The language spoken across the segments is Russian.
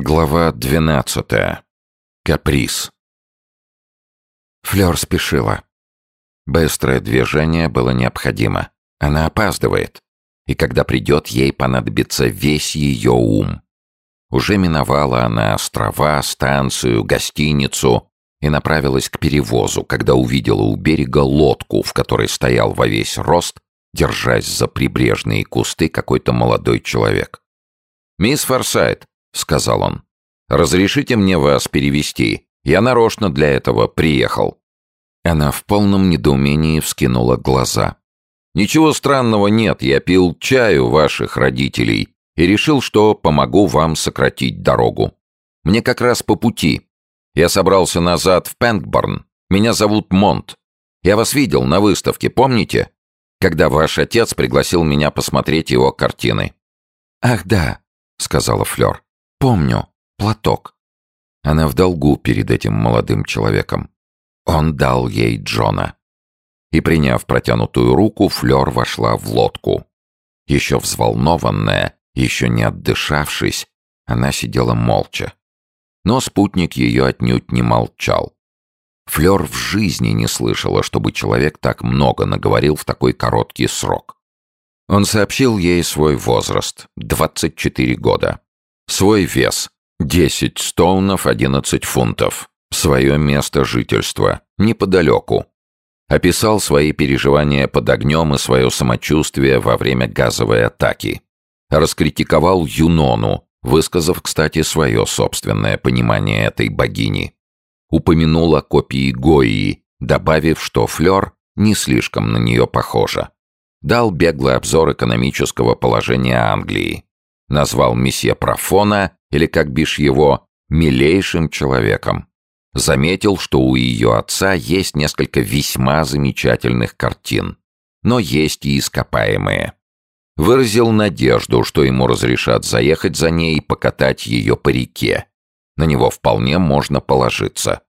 Глава двенадцатая. Каприз. Флёр спешила. Быстрое движение было необходимо. Она опаздывает. И когда придет, ей понадобится весь ее ум. Уже миновала она острова, станцию, гостиницу и направилась к перевозу, когда увидела у берега лодку, в которой стоял во весь рост, держась за прибрежные кусты, какой-то молодой человек. «Мисс Форсайт», — сказал он. «Разрешите мне вас перевести. Я нарочно для этого приехал». Она в полном недоумении вскинула глаза. «Ничего странного нет, я пил чаю ваших родителей и решил, что помогу вам сократить дорогу. Мне как раз по пути. Я собрался назад в Пенкборн. Меня зовут Монт. Я вас видел на выставке, помните? Когда ваш отец пригласил меня посмотреть его картины». «Ах да», — сказала Флёр. «Помню. Платок». Она в долгу перед этим молодым человеком. Он дал ей Джона. И, приняв протянутую руку, Флёр вошла в лодку. Еще взволнованная, еще не отдышавшись, она сидела молча. Но спутник ее отнюдь не молчал. Флёр в жизни не слышала, чтобы человек так много наговорил в такой короткий срок. Он сообщил ей свой возраст — 24 года. Свой вес — 10 стоунов 11 фунтов. Свое место жительства — неподалеку. Описал свои переживания под огнем и свое самочувствие во время газовой атаки. Раскритиковал Юнону, высказав, кстати, свое собственное понимание этой богини. Упомянул о копии Гои, добавив, что Флёр не слишком на нее похожа дал беглый обзор экономического положения Англии, назвал месье Профона, или как бишь его, милейшим человеком. Заметил, что у ее отца есть несколько весьма замечательных картин, но есть и ископаемые. Выразил надежду, что ему разрешат заехать за ней и покатать ее по реке. На него вполне можно положиться.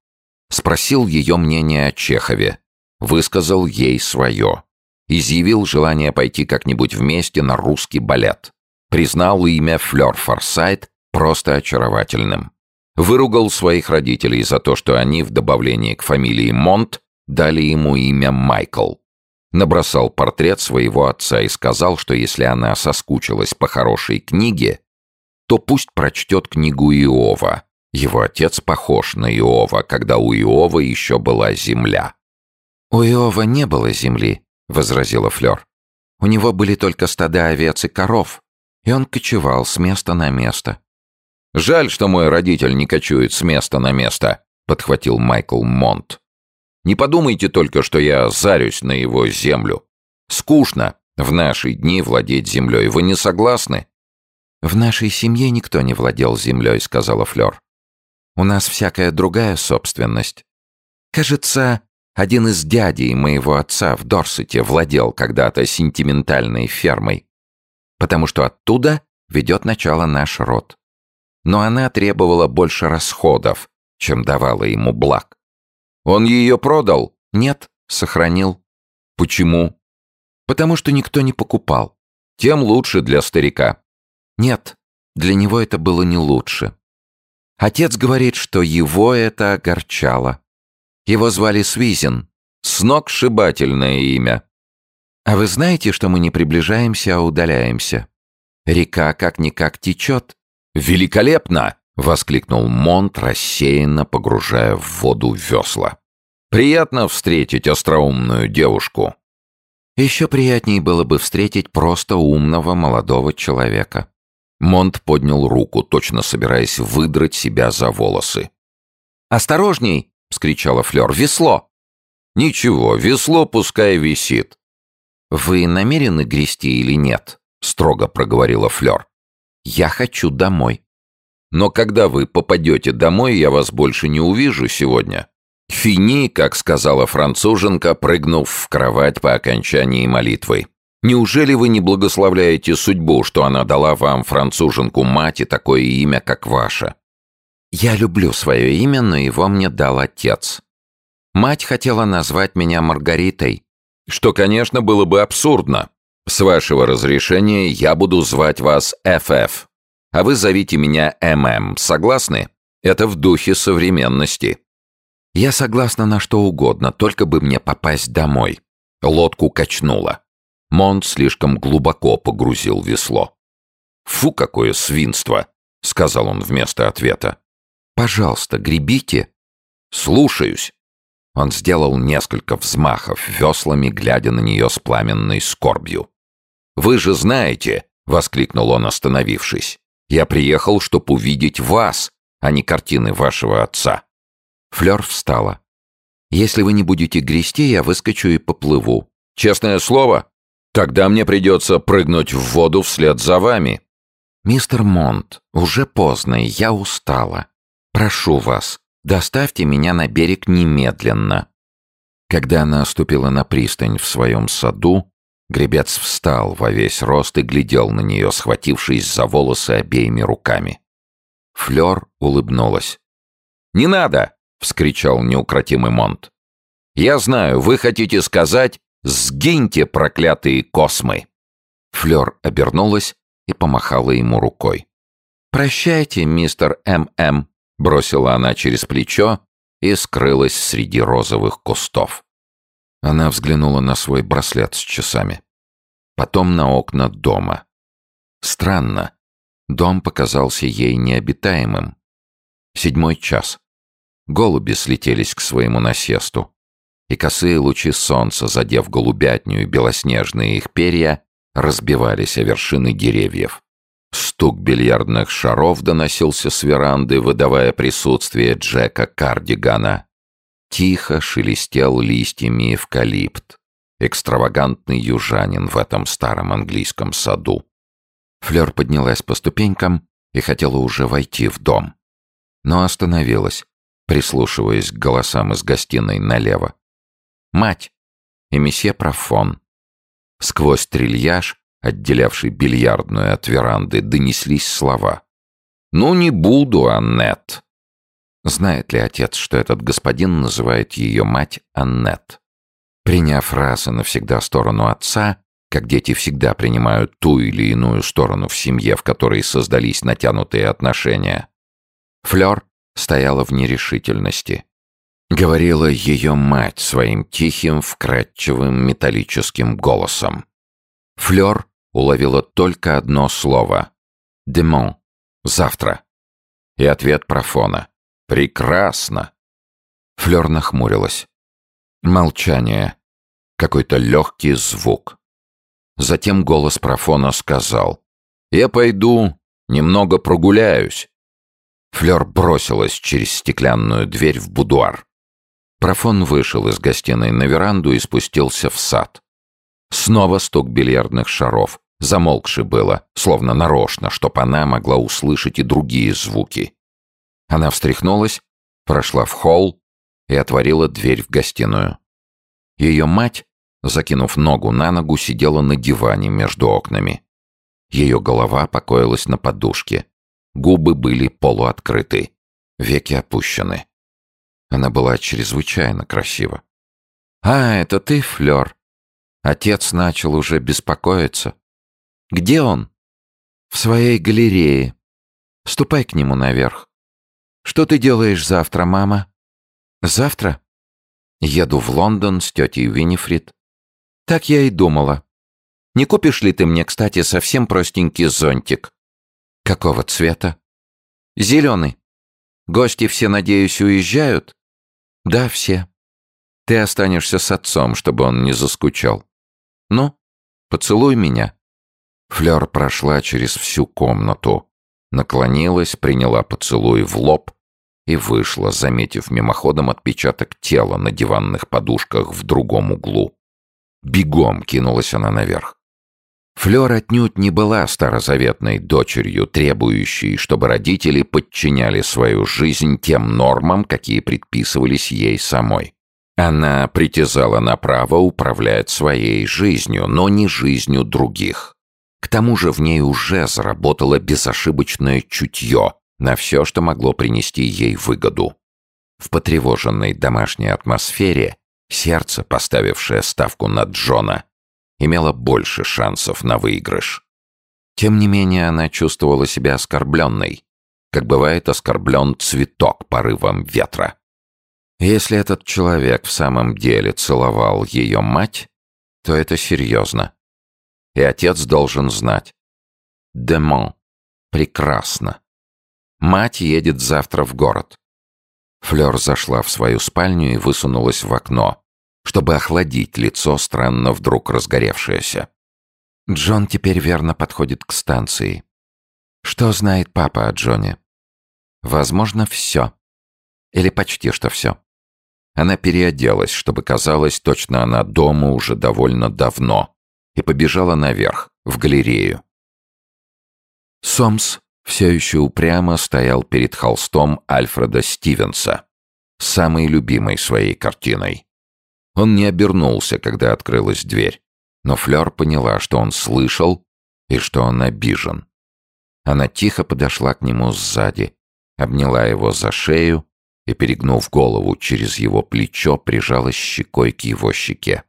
Спросил ее мнение о Чехове. Высказал ей свое изъявил желание пойти как-нибудь вместе на русский балет. Признал имя Флёр Форсайт просто очаровательным. Выругал своих родителей за то, что они в добавлении к фамилии Монт дали ему имя Майкл. Набросал портрет своего отца и сказал, что если она соскучилась по хорошей книге, то пусть прочтет книгу Иова. Его отец похож на Иова, когда у Иова еще была земля. У Иова не было земли, — возразила Флёр. «У него были только стада овец и коров, и он кочевал с места на место». «Жаль, что мой родитель не кочует с места на место», — подхватил Майкл Монт. «Не подумайте только, что я зарюсь на его землю. Скучно в наши дни владеть землей. Вы не согласны?» «В нашей семье никто не владел землей», — сказала Флёр. «У нас всякая другая собственность. Кажется, один из дядей моего отца в Дорсете владел когда-то сентиментальной фермой, потому что оттуда ведет начало наш род. Но она требовала больше расходов, чем давала ему благ. Он ее продал? Нет, сохранил. Почему? Потому что никто не покупал. Тем лучше для старика. Нет, для него это было не лучше. Отец говорит, что его это огорчало. Его звали Свизин. Сногсшибательное имя. А вы знаете, что мы не приближаемся, а удаляемся? Река как-никак течет. Великолепно! Воскликнул Монт, рассеянно погружая в воду весла. Приятно встретить остроумную девушку. Еще приятней было бы встретить просто умного молодого человека. Монт поднял руку, точно собираясь выдрать себя за волосы. «Осторожней!» — вскричала Флёр. «Весло!» «Ничего, весло пускай висит». «Вы намерены грести или нет?» — строго проговорила Флёр. «Я хочу домой». «Но когда вы попадете домой, я вас больше не увижу сегодня». Фини, как сказала француженка, прыгнув в кровать по окончании молитвы. «Неужели вы не благословляете судьбу, что она дала вам, француженку, мать и такое имя, как ваше?» Я люблю свое имя, но его мне дал отец. Мать хотела назвать меня Маргаритой, что, конечно, было бы абсурдно. С вашего разрешения я буду звать вас ФФ. а вы зовите меня ММ. Согласны? Это в духе современности. Я согласна на что угодно, только бы мне попасть домой. Лодку качнуло. Монт слишком глубоко погрузил весло. «Фу, какое свинство!» — сказал он вместо ответа. «Пожалуйста, гребите». «Слушаюсь». Он сделал несколько взмахов веслами, глядя на нее с пламенной скорбью. «Вы же знаете», — воскликнул он, остановившись, «я приехал, чтобы увидеть вас, а не картины вашего отца». Флёр встала. «Если вы не будете грести, я выскочу и поплыву». «Честное слово? Тогда мне придется прыгнуть в воду вслед за вами». «Мистер Монт, уже поздно, я устала. Прошу вас, доставьте меня на берег немедленно». Когда она ступила на пристань в своем саду, гребец встал во весь рост и глядел на нее, схватившись за волосы обеими руками. Флёр улыбнулась. «Не надо!» — вскричал неукротимый Монт. «Я знаю, вы хотите сказать «Сгиньте, проклятые космы!» Флёр обернулась и помахала ему рукой. «Прощайте, мистер М.М.», бросила она через плечо и скрылась среди розовых кустов. Она взглянула на свой браслет с часами. Потом на окна дома. Странно. Дом показался ей необитаемым. Седьмой час. Голуби слетелись к своему насесту, и косые лучи солнца, задев голубятню и белоснежные их перья, разбивались о вершины деревьев. Стук бильярдных шаров доносился с веранды, выдавая присутствие Джека Кардигана. Тихо шелестел листьями эвкалипт. Экстравагантный южанин в этом старом английском саду. Флёр поднялась по ступенькам и хотела уже войти в дом. Но остановилась, прислушиваясь к голосам из гостиной налево. Мать и месье Профон. Сквозь трильяж, отделявший бильярдную от веранды, донеслись слова. «Ну, не буду, Аннет!» Знает ли отец, что этот господин называет ее мать Аннет? Приняв раз и навсегда сторону отца, как дети всегда принимают ту или иную сторону в семье, в которой создались натянутые отношения, Флёр стояла в нерешительности. Говорила ее мать своим тихим, вкрадчивым металлическим голосом. Флёр уловила только одно слово. «Демон. Завтра». И ответ профона. «Прекрасно». Флёр нахмурилась. Молчание. Какой-то легкий звук. Затем голос профона сказал. «Я пойду, немного прогуляюсь. Флёр бросилась через стеклянную дверь в будуар. Профон вышел из гостиной на веранду и спустился в сад. Снова стук бильярдных шаров. Замолкши было, словно нарочно, чтоб она могла услышать и другие звуки. Она встряхнулась, прошла в холл и отворила дверь в гостиную. Ее мать, закинув ногу на ногу, сидела на диване между окнами. Ее голова покоилась на подушке. Губы были полуоткрыты, веки опущены. Она была чрезвычайно красива. «А, это ты, Флёр?» Отец начал уже беспокоиться. «Где он?» «В своей галерее. Ступай к нему наверх. Что ты делаешь завтра, мама?» «Завтра?» «Еду в Лондон с тетей Винифрид». «Так я и думала. Не купишь ли ты мне, кстати, совсем простенький зонтик? Какого цвета? Зеленый. Гости все, надеюсь, уезжают? Да, все. Ты останешься с отцом, чтобы он не заскучал. Ну, поцелуй меня. Флёр прошла через всю комнату, наклонилась, приняла поцелуй в лоб и вышла, заметив мимоходом отпечаток тела на диванных подушках в другом углу. Бегом кинулась она наверх. Флёр отнюдь не была старозаветной дочерью, требующей, чтобы родители подчиняли свою жизнь тем нормам, какие предписывались ей самой. Она притязала на право управлять своей жизнью, но не жизнью других. К тому же в ней уже заработало безошибочное чутье на все, что могло принести ей выгоду. В потревоженной домашней атмосфере сердце, поставившее ставку на Джона, имела больше шансов на выигрыш. Тем не менее, она чувствовала себя оскорбленной, как бывает оскорблен цветок порывом ветра. Если этот человек в самом деле целовал ее мать, то это серьезно. И отец должен знать. Демон. Прекрасно. Мать едет завтра в город. Флёр зашла в свою спальню и высунулась в окно, чтобы охладить лицо, странно вдруг разгоревшееся. Джон теперь верно подходит к станции. Что знает папа о Джоне? Возможно, все. Или почти что все. Она переоделась, чтобы казалось, точно она дома уже довольно давно, и побежала наверх, в галерею. Сомс все еще упрямо стоял перед холстом Альфреда Стивенса, самой любимой своей картиной. Он не обернулся, когда открылась дверь, но Флёр поняла, что он слышал и что он обижен. Она тихо подошла к нему сзади, обняла его за шею и, перегнув голову через его плечо, прижалась щекой к его щеке.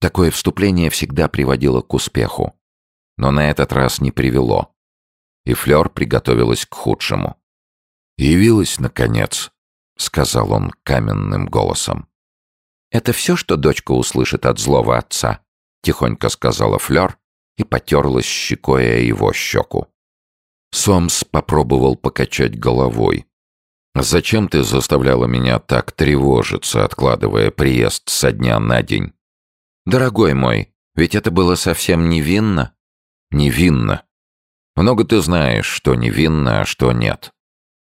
Такое вступление всегда приводило к успеху, но на этот раз не привело и Флёр приготовилась к худшему. «Явилась, наконец», — сказал он каменным голосом. «Это все, что дочка услышит от злого отца», — тихонько сказала Флёр и потерлась щекой о его щеку. Сомс попробовал покачать головой. «Зачем ты заставляла меня так тревожиться, откладывая приезд со дня на день?» «Дорогой мой, ведь это было совсем невинно». «Невинно. Много ты знаешь, что невинно, а что нет».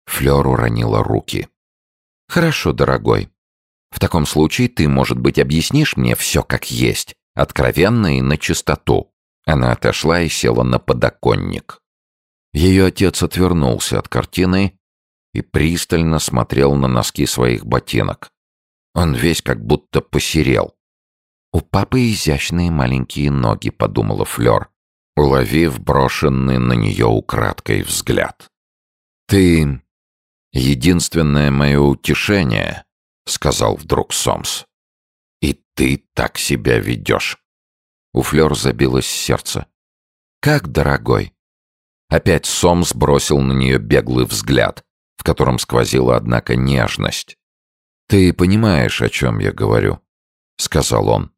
Флёр уронила руки. «Хорошо, дорогой. В таком случае ты, может быть, объяснишь мне все как есть, откровенно и на чистоту». Она отошла и села на подоконник. Ее отец отвернулся от картины и пристально смотрел на носки своих ботинок. Он весь как будто посерел. «У папы изящные маленькие ноги», — подумала Флёр уловив брошенный на нее украдкой взгляд. «Ты — единственное мое утешение», — сказал вдруг Сомс. «И ты так себя ведешь». У Флёр забилось сердце. «Как, дорогой?» Опять Сомс бросил на нее беглый взгляд, в котором сквозила, однако, нежность. «Ты понимаешь, о чем я говорю?» — сказал он.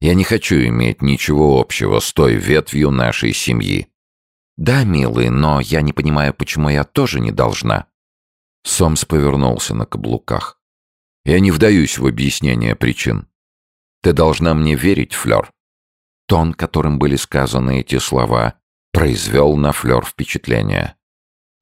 Я не хочу иметь ничего общего с той ветвью нашей семьи. Да, милый, но я не понимаю, почему я тоже не должна. Сомс повернулся на каблуках. Я не вдаюсь в объяснение причин. Ты должна мне верить, Флёр. Тон, которым были сказаны эти слова, произвел на Флёр впечатление.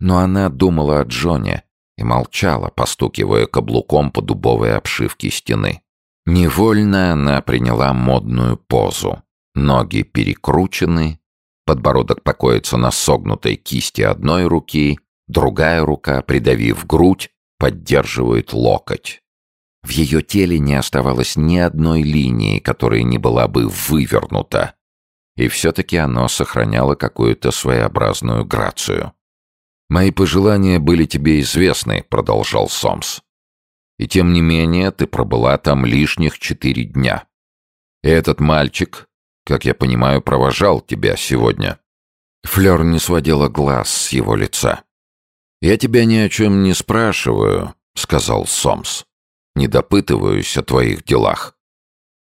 Но она думала о Джоне и молчала, постукивая каблуком по дубовой обшивке стены. Невольно она приняла модную позу. Ноги перекручены, подбородок покоится на согнутой кисти одной руки, другая рука, придавив грудь, поддерживает локоть. В ее теле не оставалось ни одной линии, которая не была бы вывернута. И все-таки оно сохраняло какую-то своеобразную грацию. «Мои пожелания были тебе известны», — продолжал Сомс. И тем не менее ты пробыла там лишних четыре дня. И этот мальчик, как я понимаю, провожал тебя сегодня». Флёр не сводила глаз с его лица. «Я тебя ни о чем не спрашиваю», — сказал Сомс. «Не допытываюсь о твоих делах».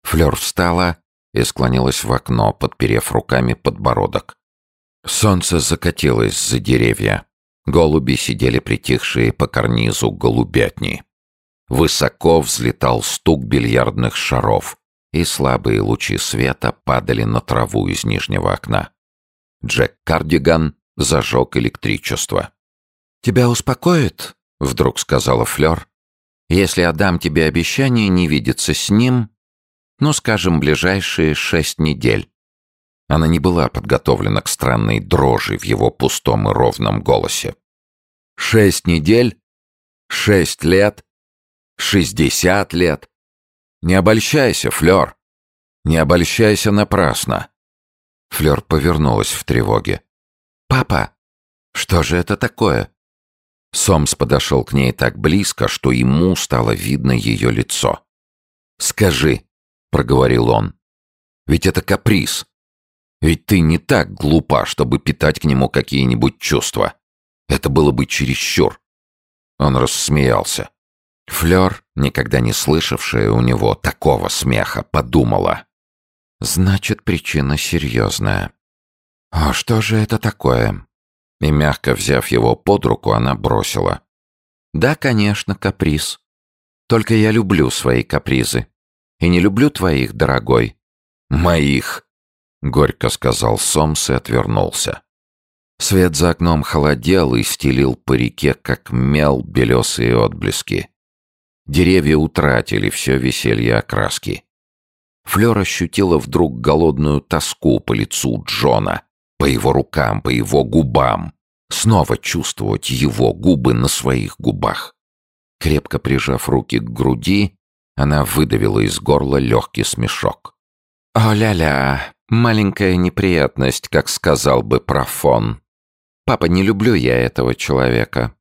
Флёр встала и склонилась в окно, подперев руками подбородок. Солнце закатилось за деревья. Голуби сидели притихшие по карнизу голубятни. Высоко взлетал стук бильярдных шаров, и слабые лучи света падали на траву из нижнего окна. Джек Кардиган зажег электричество. «Тебя успокоит?» — вдруг сказала Флёр. «Если я тебе обещание не видеться с ним, ну, скажем, ближайшие шесть недель». Она не была подготовлена к странной дрожи в его пустом и ровном голосе. «Шесть недель? Шесть лет? Шестьдесят лет. Не обольщайся, Флёр. Не обольщайся напрасно. Флёр повернулась в тревоге. «Папа, что же это такое?» Сомс подошел к ней так близко, что ему стало видно ее лицо. «Скажи», — проговорил он, — «ведь это каприз. Ведь ты не так глупа, чтобы питать к нему какие-нибудь чувства. Это было бы чересчур. Он рассмеялся. Флёр, никогда не слышавшая у него такого смеха, подумала. Значит, причина серьезная. А что же это такое? И мягко взяв его под руку, она бросила. Да, конечно, каприз. Только я люблю свои капризы. И не люблю твоих, дорогой. Моих, горько сказал Сомс и отвернулся. Свет за окном холодел и стелил по реке, как мел, белесые отблески. Деревья утратили все веселье окраски. Флёр ощутила вдруг голодную тоску по лицу Джона, по его рукам, по его губам. Снова чувствовать его губы на своих губах. Крепко прижав руки к груди, она выдавила из горла легкий смешок. «О-ля-ля, маленькая неприятность, как сказал бы Профон. Папа, не люблю я этого человека».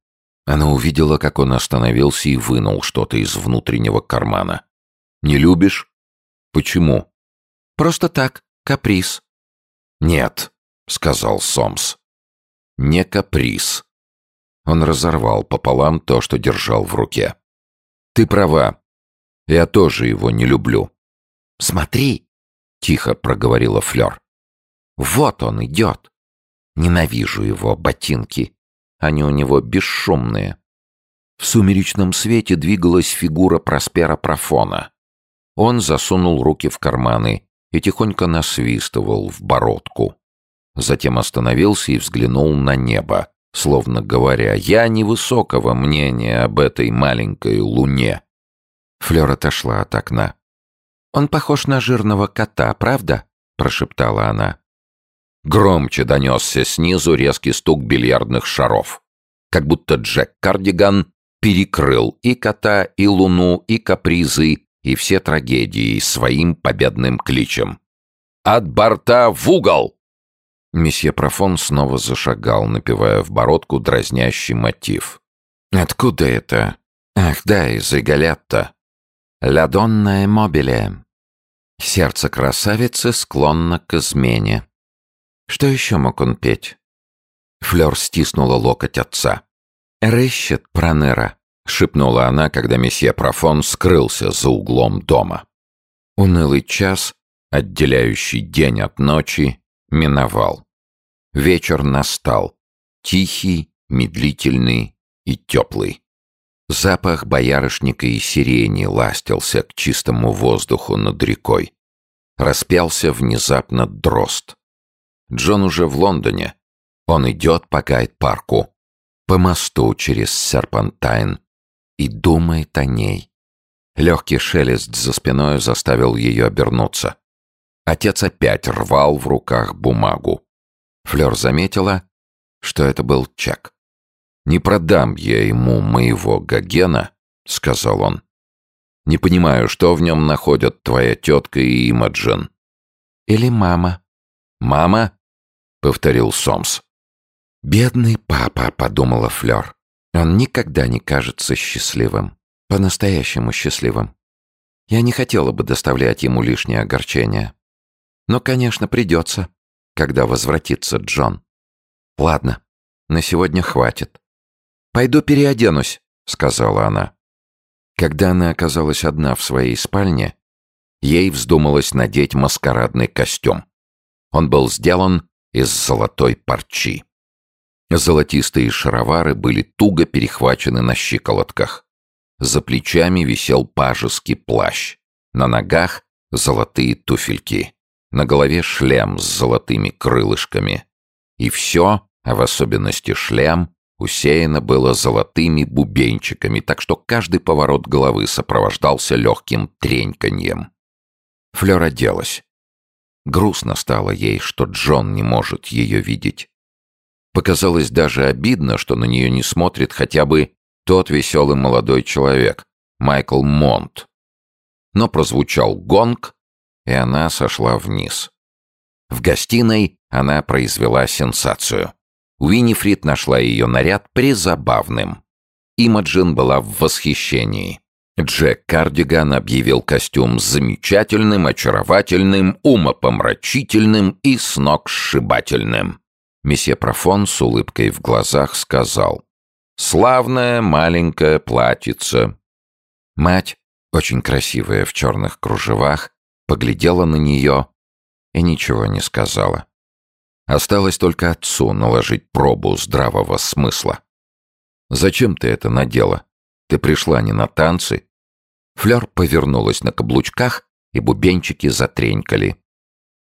Она увидела, как он остановился и вынул что-то из внутреннего кармана. «Не любишь? Почему?» «Просто так, каприз». «Нет», — сказал Сомс. «Не каприз». Он разорвал пополам то, что держал в руке. «Ты права. Я тоже его не люблю». «Смотри», — тихо проговорила Флёр. «Вот он идет. Ненавижу его ботинки. Они у него бесшумные». В сумеречном свете двигалась фигура Проспера Профона. Он засунул руки в карманы и тихонько насвистывал в бородку. Затем остановился и взглянул на небо, словно говоря, «Я невысокого мнения об этой маленькой луне». Флёр отошла от окна. «Он похож на жирного кота, правда?» — прошептала она. Громче донесся снизу резкий стук бильярдных шаров. Как будто Джек Кардиган перекрыл и кота, и луну, и капризы, и все трагедии своим победным кличем. «От борта в угол!» Месье Профон снова зашагал, напевая в бородку дразнящий мотив. «Откуда это? Ах да, из Иголетта. «Ля донна мобиле». Сердце красавицы склонно к измене. Что еще мог он петь? Флёр стиснула локоть отца. «Рыщет Пронера», — шепнула она, когда месье Профон скрылся за углом дома. Унылый час, отделяющий день от ночи, миновал. Вечер настал, тихий, медлительный и теплый. Запах боярышника и сирени ластился к чистому воздуху над рекой. Распялся внезапно дрозд. Джон уже в Лондоне. Он идет по гайд-парку, по мосту через Серпантайн и думает о ней. Легкий шелест за спиной заставил ее обернуться. Отец опять рвал в руках бумагу. Флёр заметила, что это был чек. «Не продам я ему моего Гогена», — сказал он. «Не понимаю, что в нем находят твоя тетка и Имаджин». «Или мама». «Мама?» — повторил Сомс. «Бедный папа», — подумала Флёр. «Он никогда не кажется счастливым. По-настоящему счастливым. Я не хотела бы доставлять ему лишнее огорчение. Но, конечно, придется, когда возвратится Джон. Ладно, на сегодня хватит. «Пойду переоденусь», — сказала она. Когда она оказалась одна в своей спальне, ей вздумалось надеть маскарадный костюм. Он был сделан из золотой парчи. Золотистые шаровары были туго перехвачены на щиколотках. За плечами висел пажеский плащ. На ногах — золотые туфельки. На голове шлем с золотыми крылышками. И все, а в особенности шлем, усеяно было золотыми бубенчиками, так что каждый поворот головы сопровождался легким треньканьем. Флёр оделась. Грустно стало ей, что Джон не может ее видеть. Показалось даже обидно, что на нее не смотрит хотя бы тот веселый молодой человек, Майкл Монт. Но прозвучал гонг, и она сошла вниз. В гостиной она произвела сенсацию. Уинифрид нашла ее наряд призабавным. Имаджин была в восхищении. Джек Кардиган объявил костюм замечательным, очаровательным, умопомрачительным и сногсшибательным. Месье Профон с улыбкой в глазах сказал «Славная маленькая платьице». Мать, очень красивая в черных кружевах, поглядела на нее и ничего не сказала. Осталось только отцу наложить пробу здравого смысла. «Зачем ты это надела? Ты пришла не на танцы?» Флёр повернулась на каблучках, и бубенчики затренькали.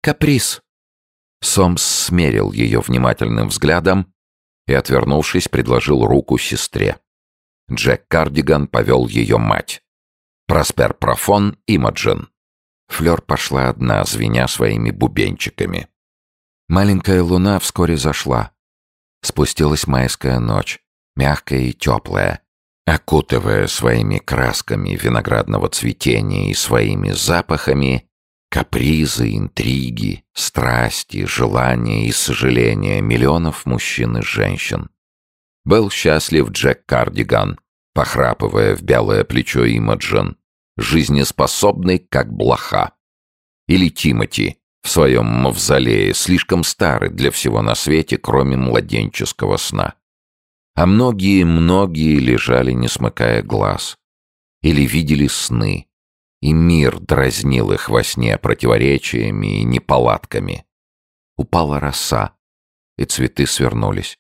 «Каприз!» Сомс смерил ее внимательным взглядом и, отвернувшись, предложил руку сестре. Джек Кардиган повел ее мать. Проспер Профон, Имаджин. Флёр пошла одна, звеня своими бубенчиками. Маленькая луна вскоре зашла. Спустилась майская ночь, мягкая и теплая, окутывая своими красками виноградного цветения и своими запахами капризы, интриги, страсти, желания и сожаления миллионов мужчин и женщин. Был счастлив Джек Кардиган, похрапывая в белое плечо Имаджин, жизнеспособный, как блоха. Или Тимати в своем мавзолее, слишком старый для всего на свете, кроме младенческого сна. А многие-многие лежали, не смыкая глаз. Или видели сны. И мир дразнил их во сне противоречиями и неполадками. Упала роса, и цветы свернулись.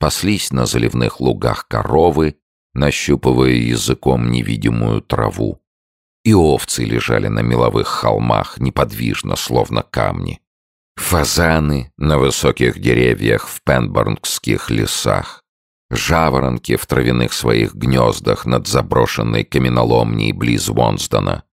Паслись на заливных лугах коровы, нащупывая языком невидимую траву. И овцы лежали на меловых холмах, неподвижно, словно камни. Фазаны на высоких деревьях в пенборнских лесах. Жаворонки в травяных своих гнездах над заброшенной каменоломней близ Вонсдона.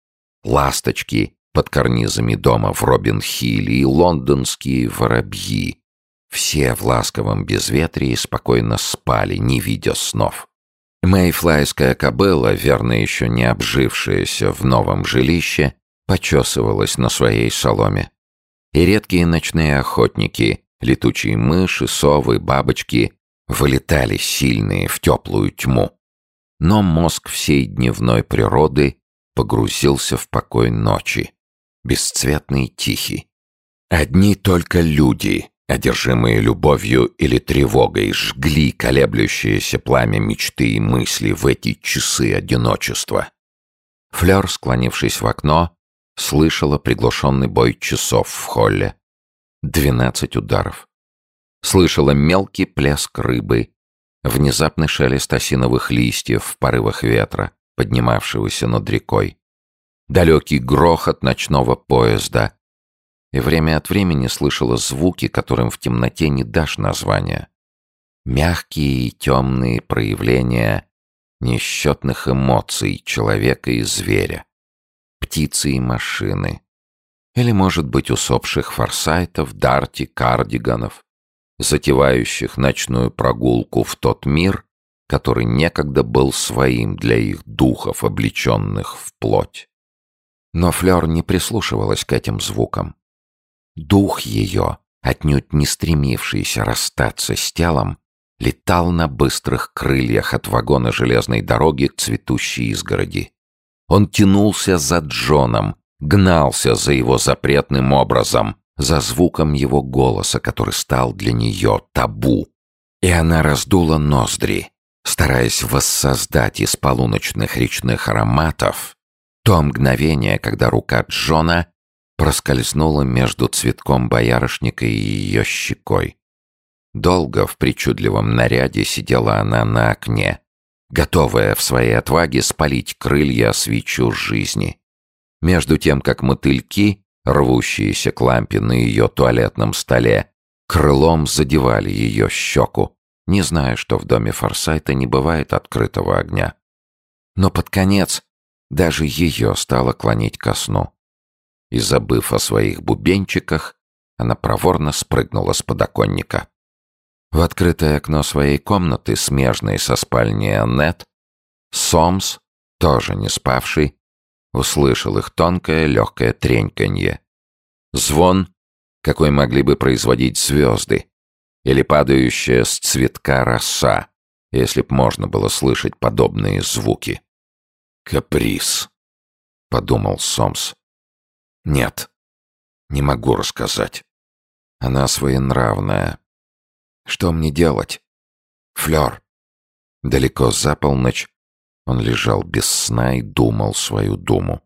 Ласточки под карнизами дома в Робин-Хилле и лондонские воробьи. Все в ласковом безветрии спокойно спали, не видя снов. Мэйфлайская кобыла, верно еще не обжившаяся в новом жилище, почесывалась на своей соломе. И редкие ночные охотники, летучие мыши, совы, бабочки, вылетали сильные в теплую тьму. Но мозг всей дневной природы погрузился в покой ночи, бесцветный тихий. Одни только люди, одержимые любовью или тревогой, жгли колеблющееся пламя мечты и мысли в эти часы одиночества. Флёр, склонившись в окно, слышала приглушенный бой часов в холле. Двенадцать ударов. Слышала мелкий плеск рыбы, внезапный шелест осиновых листьев в порывах ветра, поднимавшегося над рекой. Далекий грохот ночного поезда, и время от времени слышала звуки, которым в темноте не дашь названия. Мягкие и темные проявления несчетных эмоций человека и зверя, птицы и машины. Или, может быть, усопших форсайтов, дарти, кардиганов, затевающих ночную прогулку в тот мир, который некогда был своим для их духов, облеченных в плоть. Но Флёр не прислушивалась к этим звукам. Дух ее, отнюдь не стремившийся расстаться с телом, летал на быстрых крыльях от вагона железной дороги к цветущей изгороди. Он тянулся за Джоном, гнался за его запретным образом, за звуком его голоса, который стал для нее табу. И она раздула ноздри, стараясь воссоздать из полуночных речных ароматов то мгновение, когда рука Джона проскользнула между цветком боярышника и ее щекой. Долго в причудливом наряде сидела она на окне, готовая в своей отваге спалить крылья свечу жизни. Между тем, как мотыльки, рвущиеся к лампе на ее туалетном столе, крылом задевали ее щеку, не зная, что в доме Форсайта не бывает открытого огня. Но под конец даже ее стало клонить ко сну и, забыв о своих бубенчиках, она проворно спрыгнула с подоконника. В открытое окно своей комнаты, смежной со спальней Аннет, Сомс, тоже не спавший, услышал их тонкое легкое треньканье. Звон, какой могли бы производить звезды, или падающая с цветка роса, если б можно было слышать подобные звуки. Каприз, подумал Сомс. Нет, не могу рассказать. Она своенравная. Что мне делать? Флёр. Далеко за полночь он лежал без сна и думал свою думу.